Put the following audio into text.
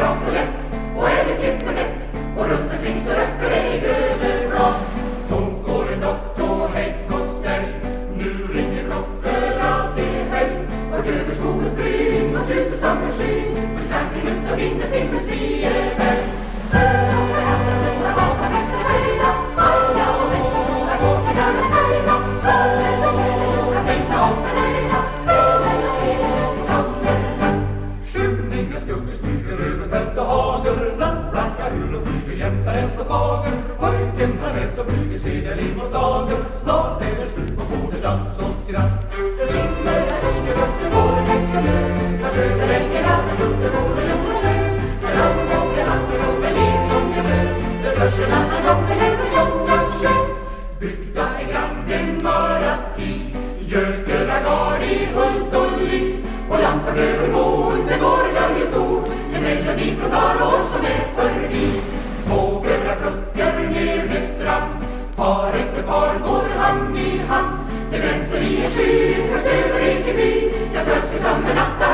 rakt och lätt och är det klippt och och runt omkring så räcker det i grödor bra. Tomt går en doft och hägg och sälj. Nu ringer klockorna till helg. Vart över skogens bryn mot ljusets sommarskyn så fager Pojken han är så blyg i segel in mot dagen Snart är det slut på både dans och skratt Rimmerna stiger bussen går nästa nu Vart över ängen alla punkter både jord och sjö När omgången vanns som en lek som jag dö Det spörs en annan gång men över Slångarsjö Byggda är grannen Marati Göker Agard i Hult och Ly Och lampan över moln det går Det glänser i en sky högt över Ekeby Jag tröskar som en natta.